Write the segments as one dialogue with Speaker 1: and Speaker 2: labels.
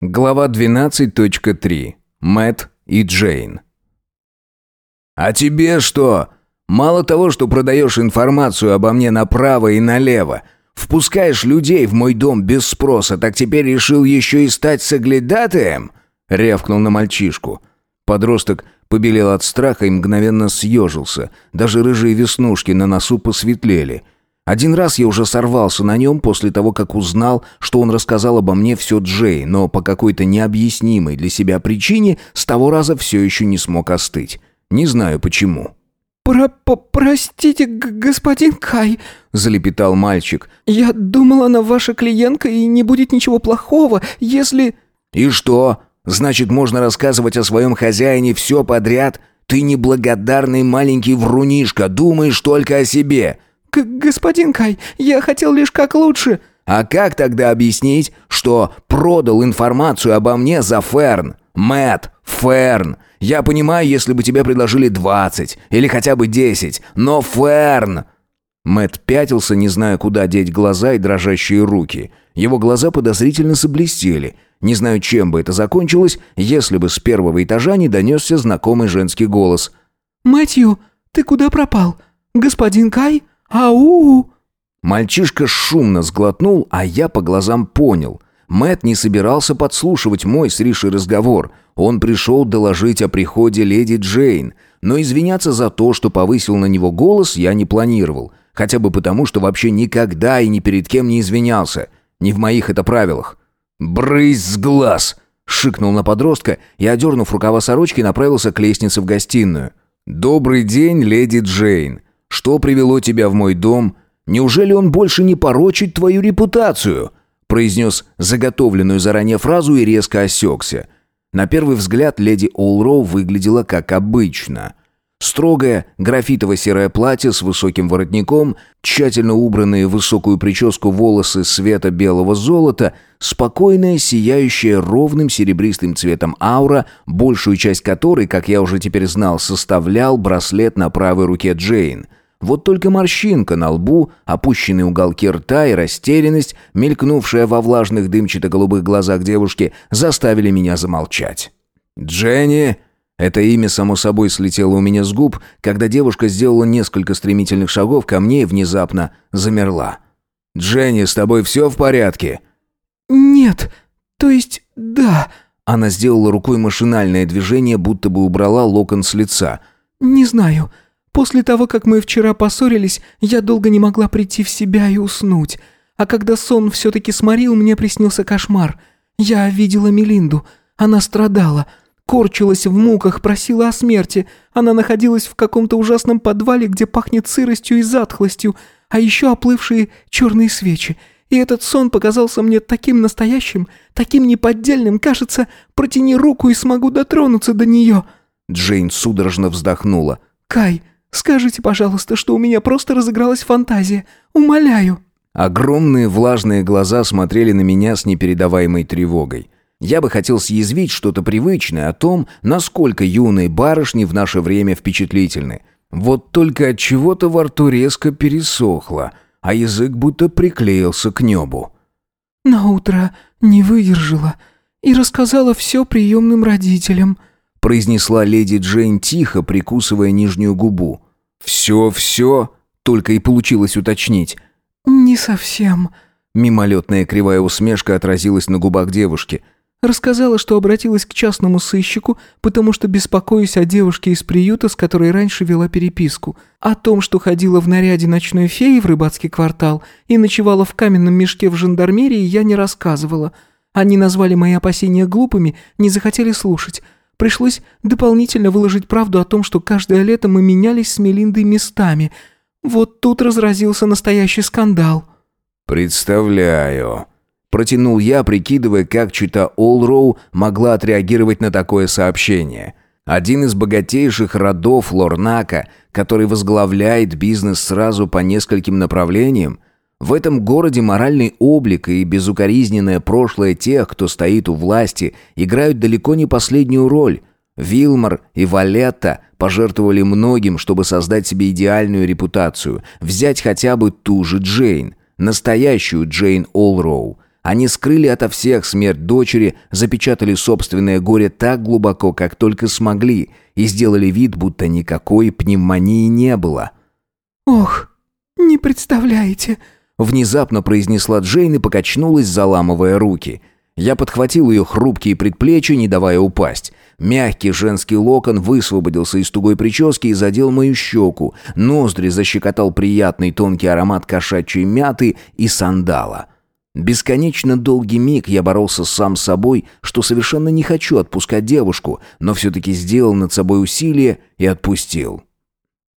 Speaker 1: Глава 12.3. Мэтт и Джейн. «А тебе что? Мало того, что продаешь информацию обо мне направо и налево, впускаешь людей в мой дом без спроса, так теперь решил еще и стать соглядатаем?» — рявкнул на мальчишку. Подросток побелел от страха и мгновенно съежился. Даже рыжие веснушки на носу посветлели — один раз я уже сорвался на нем после того, как узнал, что он рассказал обо мне все Джей, но по какой-то необъяснимой для себя причине с того раза все еще не смог остыть. Не знаю почему.
Speaker 2: «Про «Простите, господин Кай», — залепетал мальчик. «Я думал, она ваша клиентка, и не будет ничего плохого, если...»
Speaker 1: «И что? Значит, можно рассказывать о своем хозяине все подряд? Ты неблагодарный маленький врунишка, думаешь только о себе!»
Speaker 2: К «Господин Кай, я хотел лишь как лучше...»
Speaker 1: «А как тогда объяснить, что продал информацию обо мне за Ферн? Мэт, Ферн. Я понимаю, если бы тебе предложили двадцать или хотя бы десять, но Ферн...» Мэт пятился, не зная, куда деть глаза и дрожащие руки. Его глаза подозрительно соблестели. Не знаю, чем бы это закончилось, если бы с первого этажа не донесся знакомый женский голос.
Speaker 2: «Мэтью, ты куда пропал? Господин Кай?» «Ау!»
Speaker 1: Мальчишка шумно сглотнул, а я по глазам понял. Мэт не собирался подслушивать мой с Ришей разговор. Он пришел доложить о приходе леди Джейн, но извиняться за то, что повысил на него голос, я не планировал. Хотя бы потому, что вообще никогда и ни перед кем не извинялся. Не в моих это правилах. «Брысь с глаз!» — шикнул на подростка и, одернув рукава сорочки, направился к лестнице в гостиную. «Добрый день, леди Джейн!» Что привело тебя в мой дом? Неужели он больше не порочит твою репутацию?» произнес заготовленную заранее фразу и резко осекся. На первый взгляд леди Олроу выглядела как обычно. Строгое графитово-серое платье с высоким воротником, тщательно убранные в высокую прическу волосы цвета белого золота, спокойная, сияющая ровным серебристым цветом аура, большую часть которой, как я уже теперь знал, составлял браслет на правой руке Джейн. Вот только морщинка на лбу, опущенные уголки рта и растерянность, мелькнувшая во влажных дымчато-голубых глазах девушки, заставили меня замолчать. «Дженни!» Это имя, само собой, слетело у меня с губ, когда девушка сделала несколько стремительных шагов ко мне и внезапно замерла. «Дженни, с тобой все в порядке?»
Speaker 2: «Нет, то есть да...»
Speaker 1: Она сделала рукой машинальное движение, будто бы убрала локон с лица.
Speaker 2: «Не знаю. После того, как мы вчера поссорились, я долго не могла прийти в себя и уснуть. А когда сон все-таки сморил, мне приснился кошмар. Я видела Мелинду. Она страдала корчилась в муках, просила о смерти. Она находилась в каком-то ужасном подвале, где пахнет сыростью и затхлостью, а еще оплывшие черные свечи. И этот сон показался мне таким настоящим, таким неподдельным, кажется, протяни руку и смогу дотронуться до нее».
Speaker 1: Джейн судорожно вздохнула.
Speaker 2: «Кай, скажите, пожалуйста, что у меня просто разыгралась фантазия. Умоляю».
Speaker 1: Огромные влажные глаза смотрели на меня с непередаваемой тревогой. Я бы хотел съязвить что-то привычное о том, насколько юные барышни в наше время впечатлительны. Вот только от чего-то во рту резко пересохло, а язык будто приклеился к небу.
Speaker 2: На утро не выдержала и рассказала все приемным родителям,
Speaker 1: произнесла леди Джейн тихо, прикусывая нижнюю губу. Все-все, только и получилось уточнить.
Speaker 2: Не совсем.
Speaker 1: Мимолетная кривая усмешка отразилась на губах девушки.
Speaker 2: Рассказала, что обратилась к частному сыщику, потому что беспокоюсь о девушке из приюта, с которой раньше вела переписку. О том, что ходила в наряде ночной феи в рыбацкий квартал и ночевала в каменном мешке в жандармерии, я не рассказывала. Они назвали мои опасения глупыми, не захотели слушать. Пришлось дополнительно выложить правду о том, что каждое лето мы менялись с Мелиндой местами. Вот тут разразился настоящий скандал.
Speaker 1: «Представляю», Протянул я, прикидывая, как чита Олроу могла отреагировать на такое сообщение. Один из богатейших родов Лорнака, который возглавляет бизнес сразу по нескольким направлениям. В этом городе моральный облик и безукоризненное прошлое тех, кто стоит у власти, играют далеко не последнюю роль. Вилмар и Валетта пожертвовали многим, чтобы создать себе идеальную репутацию, взять хотя бы ту же Джейн, настоящую Джейн Олроу – Они скрыли ото всех смерть дочери, запечатали собственное горе так глубоко, как только смогли, и сделали вид, будто никакой пневмонии не было.
Speaker 2: «Ох, не представляете!»
Speaker 1: Внезапно произнесла Джейн и покачнулась, заламывая руки. Я подхватил ее хрупкие предплечья, не давая упасть. Мягкий женский локон высвободился из тугой прически и задел мою щеку. Ноздри защекотал приятный тонкий аромат кошачьей мяты и сандала. Бесконечно долгий миг я боролся сам с собой, что совершенно не хочу отпускать девушку, но все-таки сделал над собой усилие и отпустил.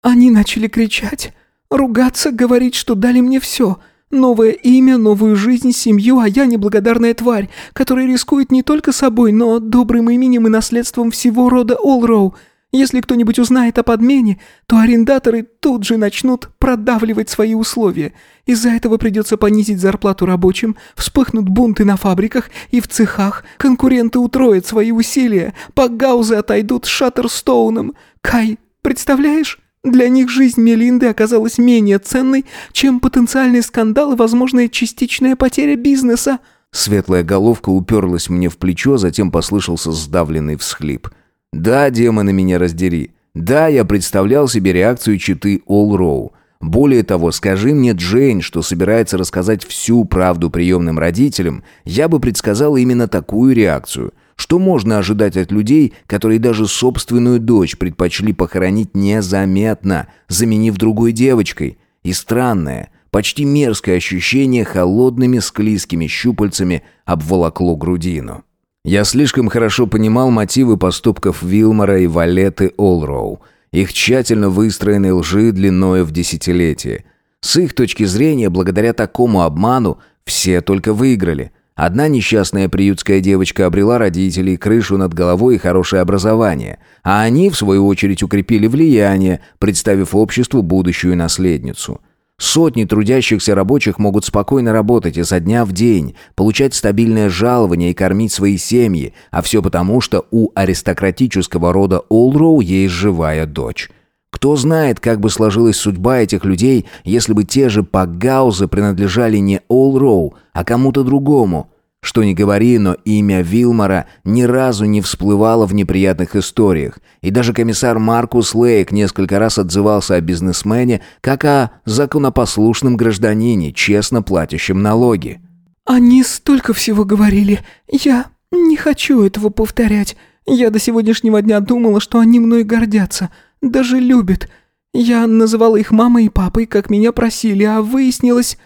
Speaker 2: «Они начали кричать, ругаться, говорить, что дали мне все. Новое имя, новую жизнь, семью, а я неблагодарная тварь, которая рискует не только собой, но добрым именем и наследством всего рода Олроу. Если кто-нибудь узнает о подмене, то арендаторы тут же начнут продавливать свои условия. Из-за этого придется понизить зарплату рабочим, вспыхнут бунты на фабриках и в цехах, конкуренты утроят свои усилия, погаузы отойдут с Шаттерстоуном. Кай, представляешь? Для них жизнь Мелинды оказалась менее ценной, чем потенциальный скандал и возможная частичная потеря бизнеса».
Speaker 1: Светлая головка уперлась мне в плечо, затем послышался сдавленный всхлип. «Да, демоны меня раздери. Да, я представлял себе реакцию читы Олл Более того, скажи мне, Джейн, что собирается рассказать всю правду приемным родителям, я бы предсказал именно такую реакцию – что можно ожидать от людей, которые даже собственную дочь предпочли похоронить незаметно, заменив другой девочкой? И странное, почти мерзкое ощущение холодными склизкими щупальцами обволокло грудину. Я слишком хорошо понимал мотивы поступков Вилмора и Валеты Олроу, их тщательно выстроенные лжи длиною в десятилетие. С их точки зрения, благодаря такому обману, все только выиграли – Одна несчастная приютская девочка обрела родителей, крышу над головой и хорошее образование, а они, в свою очередь, укрепили влияние, представив обществу будущую наследницу. Сотни трудящихся рабочих могут спокойно работать изо дня в день, получать стабильное жалование и кормить свои семьи, а все потому, что у аристократического рода Олроу есть живая дочь. Кто знает, как бы сложилась судьба этих людей, если бы те же Пагаузы принадлежали не Олроу, а кому-то другому. Что ни говори, но имя Вилмора ни разу не всплывало в неприятных историях, и даже комиссар Маркус Лейк несколько раз отзывался о бизнесмене как о законопослушном гражданине, честно платящем налоги.
Speaker 2: «Они столько всего говорили. Я не хочу этого повторять. Я до сегодняшнего дня думала, что они мной гордятся» даже любит. Я называла их мамой и папой, как меня просили, а выяснилось...»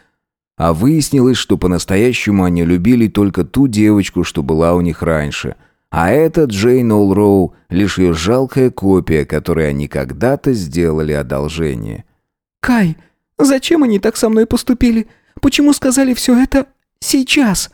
Speaker 1: А выяснилось, что по-настоящему они любили только ту девочку, что была у них раньше. А это Джейн Олроу, лишь ее жалкая копия, которой они когда-то сделали одолжение.
Speaker 2: «Кай, зачем они так со мной поступили? Почему сказали все это сейчас?»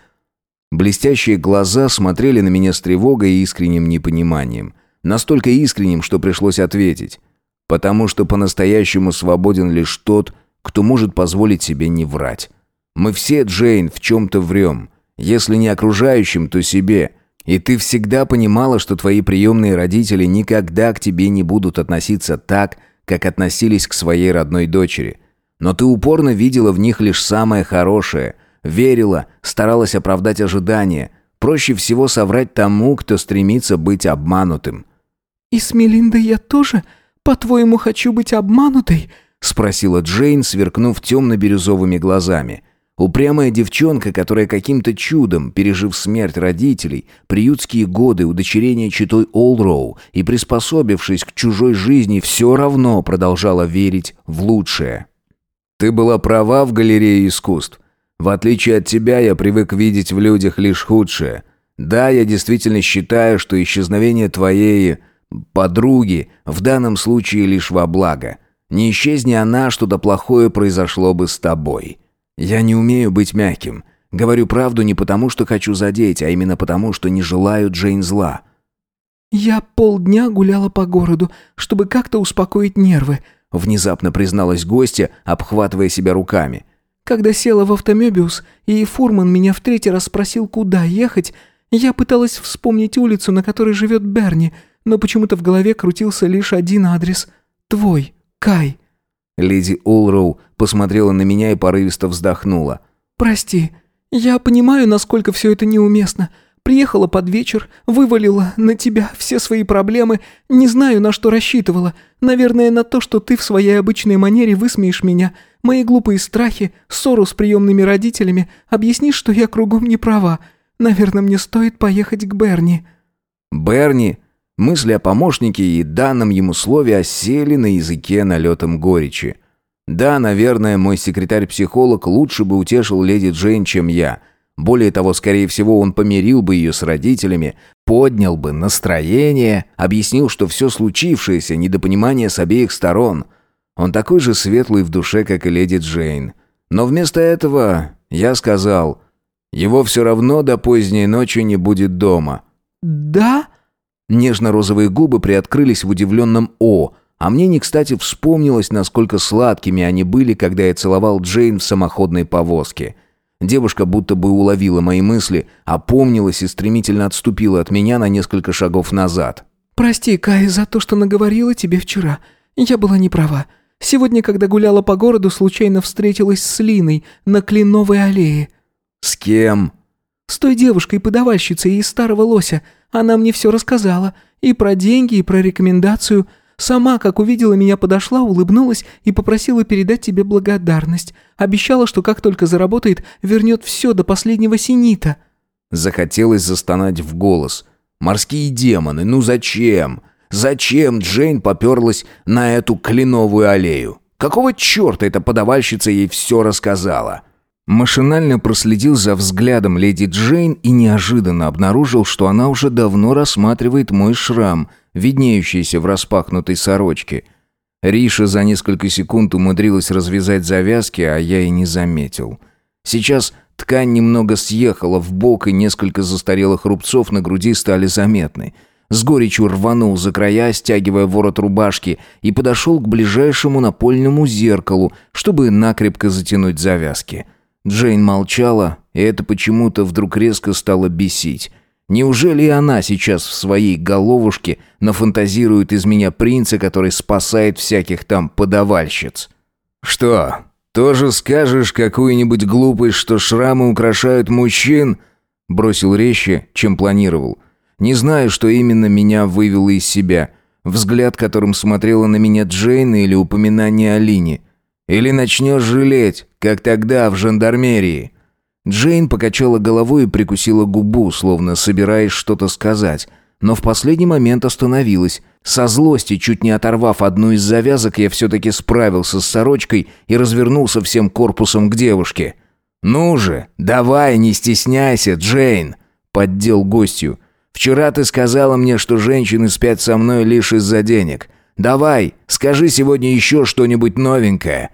Speaker 1: Блестящие глаза смотрели на меня с тревогой и искренним непониманием. Настолько искренним, что пришлось ответить. Потому что по-настоящему свободен лишь тот, кто может позволить себе не врать. Мы все, Джейн, в чем-то врем. Если не окружающим, то себе. И ты всегда понимала, что твои приемные родители никогда к тебе не будут относиться так, как относились к своей родной дочери. Но ты упорно видела в них лишь самое хорошее. Верила, старалась оправдать ожидания. Проще всего соврать тому, кто стремится быть обманутым.
Speaker 2: «И с Мелиндой я тоже, по-твоему, хочу быть обманутой?» — спросила Джейн, сверкнув темно-бирюзовыми глазами.
Speaker 1: Упрямая девчонка, которая каким-то чудом, пережив смерть родителей, приютские годы удочерения читой Олроу и приспособившись к чужой жизни, все равно продолжала верить в лучшее. «Ты была права в галерее искусств. В отличие от тебя, я привык видеть в людях лишь худшее. Да, я действительно считаю, что исчезновение твоей подруги в данном случае лишь во благо. Не исчезни она, что-то плохое произошло бы с тобой. Я не умею быть мягким. Говорю правду не потому, что хочу задеть, а именно потому, что не желаю Джейн зла.
Speaker 2: «Я полдня гуляла по городу, чтобы как-то успокоить нервы», внезапно призналась гостья, обхватывая себя руками. «Когда села в автомебиус, и фурман меня в третий раз спросил, куда ехать, я пыталась вспомнить улицу, на которой живет Берни, но почему-то в голове крутился лишь один адрес. Твой, Кай».
Speaker 1: Леди Олроу посмотрела на меня и порывисто вздохнула.
Speaker 2: «Прости, Я понимаю, насколько все это неуместно. Приехала под вечер, вывалила на тебя все свои проблемы, не знаю, на что рассчитывала. Наверное, на то, что ты в своей обычной манере высмеешь меня, мои глупые страхи, ссору с приемными родителями, объяснишь, что я кругом не права. Наверное, мне стоит поехать к Берни».
Speaker 1: «Берни?» Мысли о помощнике и данном ему слове осели на языке налетом горечи. Да, наверное, мой секретарь-психолог лучше бы утешил леди Джейн, чем я. Более того, скорее всего, он помирил бы ее с родителями, поднял бы настроение, объяснил, что все случившееся – недопонимание с обеих сторон. Он такой же светлый в душе, как и леди Джейн. Но вместо этого я сказал, его все равно до поздней ночи не будет дома.
Speaker 2: «Да?»
Speaker 1: Нежно-розовые губы приоткрылись в удивленном «О», а мне не кстати вспомнилось, насколько сладкими они были, когда я целовал Джейн в самоходной повозке. Девушка будто бы уловила мои мысли, опомнилась и стремительно отступила от меня на несколько шагов назад.
Speaker 2: «Прости, Кай, за то, что наговорила тебе вчера. Я была не права. Сегодня, когда гуляла по городу, случайно встретилась с Линой на Кленовой аллее».
Speaker 1: «С кем?»
Speaker 2: «С той девушкой-подавальщицей из Старого Лося. Она мне все рассказала. И про деньги, и про рекомендацию. Сама, как увидела меня, подошла, улыбнулась и попросила передать тебе благодарность. Обещала, что как только заработает, вернет все до последнего синита».
Speaker 1: Захотелось застонать в голос. «Морские демоны, ну зачем? Зачем Джейн поперлась на эту кленовую аллею? Какого черта эта подавальщица ей все рассказала?» Машинально проследил за взглядом леди Джейн и неожиданно обнаружил, что она уже давно рассматривает мой шрам, виднеющийся в распахнутой сорочке. Риша за несколько секунд умудрилась развязать завязки, а я и не заметил. Сейчас ткань немного съехала в бок, и несколько застарелых рубцов на груди стали заметны. С горечью рванул за края, стягивая ворот рубашки, и подошел к ближайшему напольному зеркалу, чтобы накрепко затянуть завязки. — Джейн молчала, и это почему-то вдруг резко стало бесить. Неужели и она сейчас в своей головушке нафантазирует из меня принца, который спасает всяких там подавальщиц? «Что, тоже скажешь какую-нибудь глупость, что шрамы украшают мужчин?» Бросил резче, чем планировал. Не знаю, что именно меня вывело из себя. Взгляд, которым смотрела на меня Джейн или упоминание о Лине. Или начнешь жалеть, как тогда в жандармерии». Джейн покачала головой и прикусила губу, словно собираясь что-то сказать, но в последний момент остановилась. Со злости, чуть не оторвав одну из завязок, я все-таки справился с сорочкой и развернулся всем корпусом к девушке. «Ну же, давай, не стесняйся, Джейн!» — поддел гостью. «Вчера ты сказала мне, что женщины спят со мной лишь из-за денег. Давай, скажи сегодня еще что-нибудь новенькое.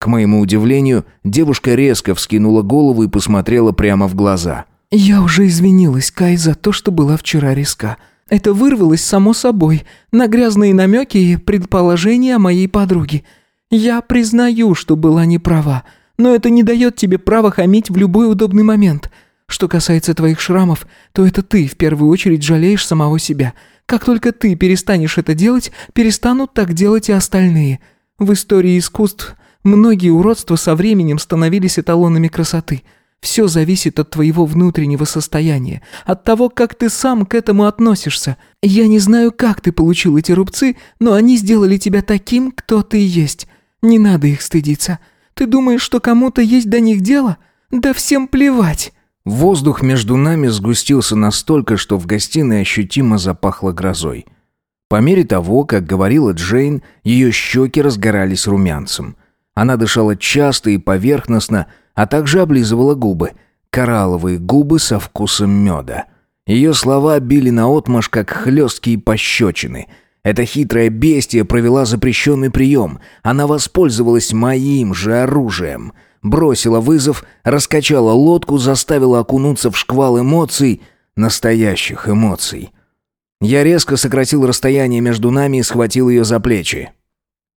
Speaker 1: К моему удивлению, девушка резко вскинула голову и посмотрела прямо в глаза.
Speaker 2: «Я уже извинилась, Кай, за то, что была вчера риска. Это вырвалось само собой, на грязные намеки и предположения о моей подруге. Я признаю, что была не права, но это не дает тебе права хамить в любой удобный момент. Что касается твоих шрамов, то это ты в первую очередь жалеешь самого себя. Как только ты перестанешь это делать, перестанут так делать и остальные. В истории искусств Многие уродства со временем становились эталонами красоты. Все зависит от твоего внутреннего состояния, от того, как ты сам к этому относишься. Я не знаю, как ты получил эти рубцы, но они сделали тебя таким, кто ты есть. Не надо их стыдиться. Ты думаешь, что кому-то есть до них дело? Да всем плевать.
Speaker 1: Воздух между нами сгустился настолько, что в гостиной ощутимо запахло грозой. По мере того, как говорила Джейн, ее щеки разгорались румянцем. Она дышала часто и поверхностно, а также облизывала губы. Коралловые губы со вкусом меда. Ее слова били наотмашь, как хлесткие пощечины. Эта хитрая бестия провела запрещенный прием. Она воспользовалась моим же оружием. Бросила вызов, раскачала лодку, заставила окунуться в шквал эмоций, настоящих эмоций. Я резко сократил расстояние между нами и схватил ее за плечи.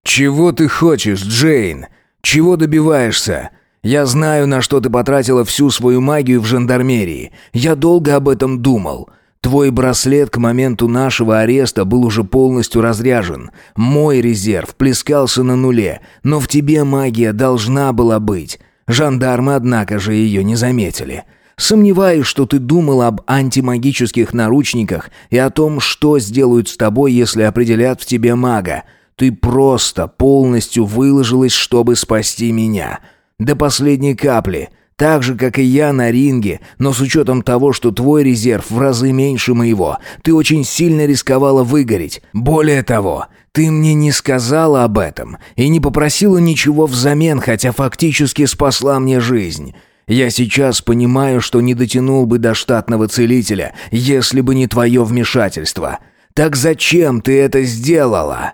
Speaker 1: «Чего ты хочешь, Джейн? Чего добиваешься? Я знаю, на что ты потратила всю свою магию в жандармерии. Я долго об этом думал. Твой браслет к моменту нашего ареста был уже полностью разряжен. Мой резерв плескался на нуле, но в тебе магия должна была быть. Жандармы, однако же, ее не заметили. Сомневаюсь, что ты думал об антимагических наручниках и о том, что сделают с тобой, если определят в тебе мага. Ты просто полностью выложилась, чтобы спасти меня. До последней капли. Так же, как и я на ринге, но с учетом того, что твой резерв в разы меньше моего, ты очень сильно рисковала выгореть. Более того, ты мне не сказала об этом и не попросила ничего взамен, хотя фактически спасла мне жизнь. Я сейчас понимаю, что не дотянул бы до штатного целителя, если бы не твое вмешательство. Так зачем ты это сделала?»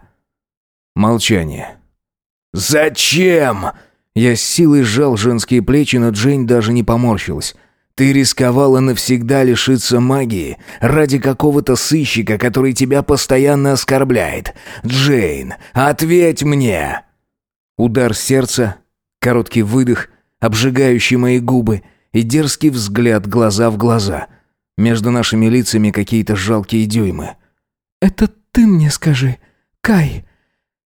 Speaker 1: Молчание. «Зачем?» Я с силой сжал женские плечи, но Джейн даже не поморщилась. «Ты рисковала навсегда лишиться магии ради какого-то сыщика, который тебя постоянно оскорбляет. Джейн, ответь мне!» Удар сердца, короткий выдох, обжигающий мои губы и дерзкий взгляд глаза в глаза. Между нашими лицами какие-то жалкие дюймы.
Speaker 2: «Это ты мне скажи, Кай,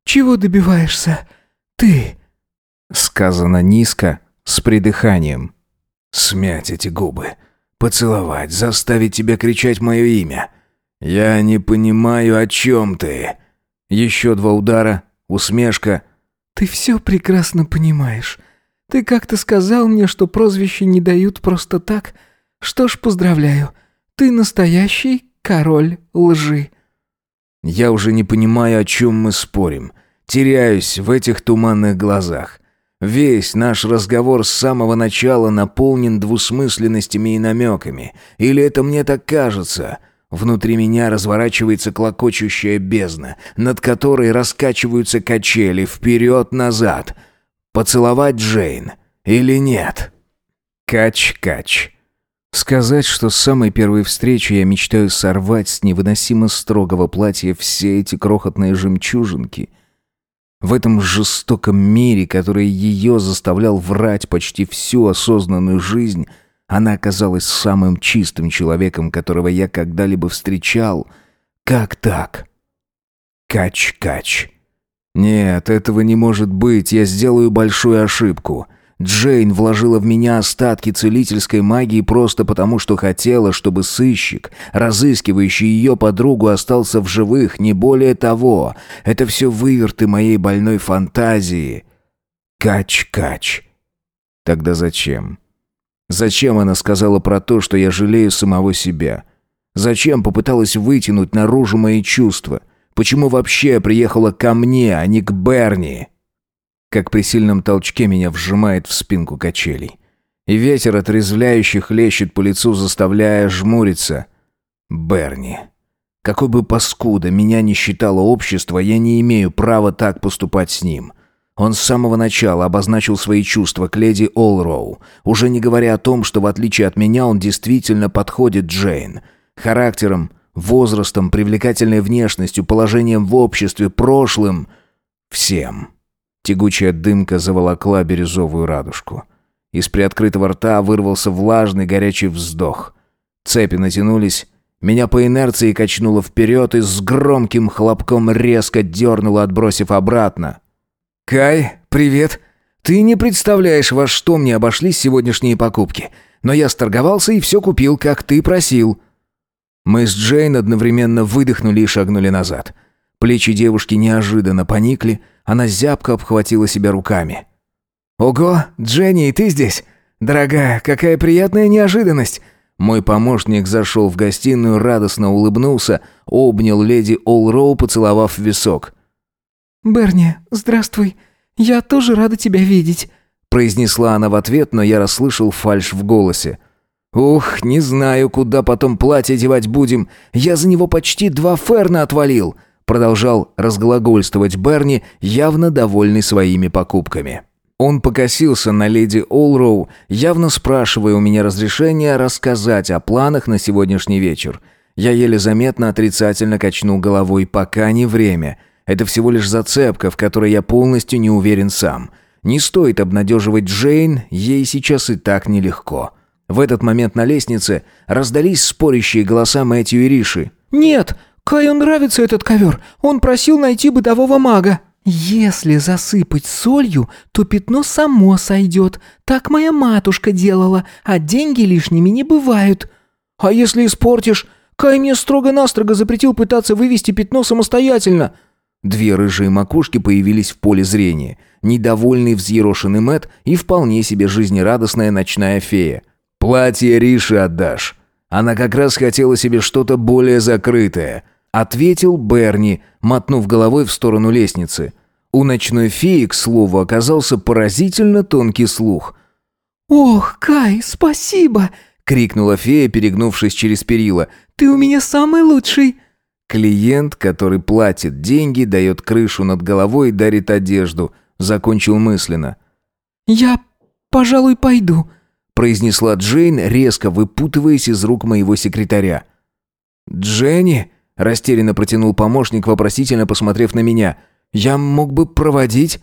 Speaker 2: чего добиваешься ты?»
Speaker 1: Сказано низко, с придыханием. «Смять эти губы, поцеловать, заставить тебя кричать мое имя. Я не понимаю, о чем ты». Еще два удара, усмешка.
Speaker 2: «Ты все прекрасно понимаешь. Ты как-то сказал мне, что прозвища не дают просто так. Что ж, поздравляю. Ты настоящий король лжи».
Speaker 1: Я уже не понимаю, о чем мы спорим. Теряюсь в этих туманных глазах. Весь наш разговор с самого начала наполнен двусмысленностями и намеками. Или это мне так кажется? Внутри меня разворачивается клокочущая бездна, над которой раскачиваются качели вперед-назад. Поцеловать Джейн или нет? Кач-кач. Сказать, что с самой первой встречи я мечтаю сорвать с невыносимо строгого платья все эти крохотные жемчужинки — в этом жестоком мире, который ее заставлял врать почти всю осознанную жизнь, она оказалась самым чистым человеком, которого я когда-либо встречал. Как так? Кач-кач. Нет, этого не может быть, я сделаю большую ошибку. Джейн вложила в меня остатки целительской магии просто потому, что хотела, чтобы сыщик, разыскивающий ее подругу, остался в живых, не более того. Это все выверты моей больной фантазии. Кач-кач. Тогда зачем? Зачем она сказала про то, что я жалею самого себя? Зачем попыталась вытянуть наружу мои чувства? Почему вообще приехала ко мне, а не к Берни?» Как при сильном толчке меня вжимает в спинку качелей. И ветер отрезвляющий хлещет по лицу, заставляя жмуриться. Берни. Какой бы паскуда меня не считало общество, я не имею права так поступать с ним. Он с самого начала обозначил свои чувства к леди Олроу, уже не говоря о том, что в отличие от меня он действительно подходит Джейн. Характером, возрастом, привлекательной внешностью, положением в обществе, прошлым. Всем. Тягучая дымка заволокла бирюзовую радужку. Из приоткрытого рта вырвался влажный горячий вздох. Цепи натянулись, меня по инерции качнуло вперед и с громким хлопком резко дернуло, отбросив обратно. «Кай, привет! Ты не представляешь, во что мне обошлись сегодняшние покупки. Но я сторговался и все купил, как ты просил». Мы с Джейн одновременно выдохнули и шагнули назад. Плечи девушки неожиданно поникли, она зябко обхватила себя руками. «Ого, Дженни, ты здесь? Дорогая, какая приятная неожиданность!» Мой помощник зашел в гостиную, радостно улыбнулся, обнял леди Олроу, поцеловав в висок.
Speaker 2: «Берни, здравствуй. Я тоже рада тебя видеть»,
Speaker 1: произнесла она в ответ, но я расслышал фальшь в голосе. «Ух, не знаю, куда потом платье девать будем. Я за него почти два ферна отвалил продолжал разглагольствовать Берни, явно довольный своими покупками. Он покосился на леди Олроу, явно спрашивая у меня разрешения рассказать о планах на сегодняшний вечер. Я еле заметно отрицательно качнул головой, пока не время. Это всего лишь зацепка, в которой я полностью не уверен сам. Не стоит обнадеживать Джейн, ей сейчас и так нелегко. В этот момент на лестнице раздались спорящие голоса Мэтью и Риши.
Speaker 2: «Нет, Каю нравится этот ковер. Он просил найти бытового мага». «Если засыпать солью, то пятно само сойдет. Так моя матушка делала, а деньги лишними не бывают».
Speaker 1: «А если испортишь? Кай мне строго-настрого запретил пытаться вывести пятно самостоятельно». Две рыжие макушки появились в поле зрения. Недовольный взъерошенный Мэт и вполне себе жизнерадостная ночная фея. «Платье Риши отдашь. Она как раз хотела себе что-то более закрытое», ответил Берни, мотнув головой в сторону лестницы. У ночной феи, к слову, оказался поразительно тонкий слух.
Speaker 2: «Ох, Кай, спасибо!» — крикнула фея, перегнувшись через перила. «Ты у меня самый лучший!»
Speaker 1: Клиент, который платит деньги, дает крышу над головой и дарит одежду, закончил мысленно.
Speaker 2: «Я, пожалуй, пойду», —
Speaker 1: произнесла Джейн, резко выпутываясь из рук моего секретаря. «Дженни?» — растерянно протянул помощник, вопросительно посмотрев на меня. «Я мог бы проводить...»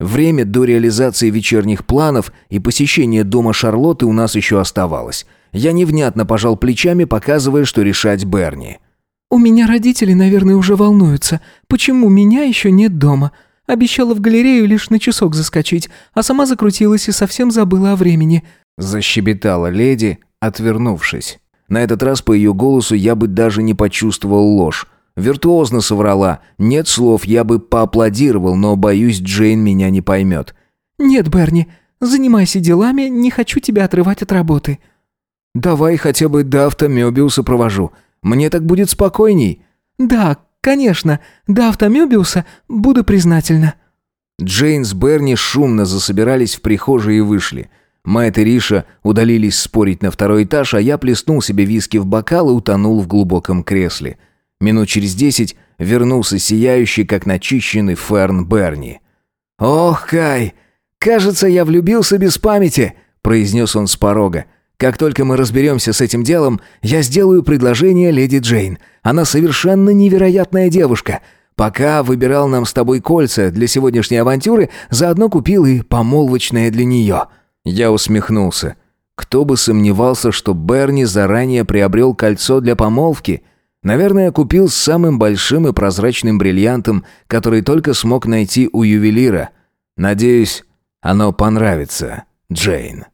Speaker 1: Время до реализации вечерних планов и посещения дома Шарлотты у нас еще оставалось. Я невнятно пожал плечами, показывая, что решать Берни.
Speaker 2: «У меня родители, наверное, уже волнуются. Почему меня еще нет дома? Обещала в галерею лишь на часок заскочить, а сама закрутилась и совсем забыла о времени».
Speaker 1: Защебетала леди, отвернувшись. На этот раз по ее голосу я бы даже не почувствовал ложь. Виртуозно соврала. Нет слов, я бы поаплодировал, но, боюсь, Джейн меня не поймет.
Speaker 2: «Нет, Берни, занимайся делами, не хочу тебя отрывать от работы».
Speaker 1: «Давай хотя бы до автомебиуса провожу. Мне так будет спокойней».
Speaker 2: «Да, конечно, до автомебиуса буду признательна».
Speaker 1: Джейн с Берни шумно засобирались в прихожей и вышли. Майт и Риша удалились спорить на второй этаж, а я плеснул себе виски в бокал и утонул в глубоком кресле. Минут через десять вернулся сияющий, как начищенный ферн Берни. «Ох, Кай, кажется, я влюбился без памяти», — произнес он с порога. Как только мы разберемся с этим делом, я сделаю предложение леди Джейн. Она совершенно невероятная девушка. Пока выбирал нам с тобой кольца для сегодняшней авантюры, заодно купил и помолвочное для нее». Я усмехнулся. Кто бы сомневался, что Берни заранее приобрел кольцо для помолвки. Наверное, купил с самым большим и прозрачным бриллиантом, который только смог найти у ювелира. Надеюсь, оно понравится, Джейн.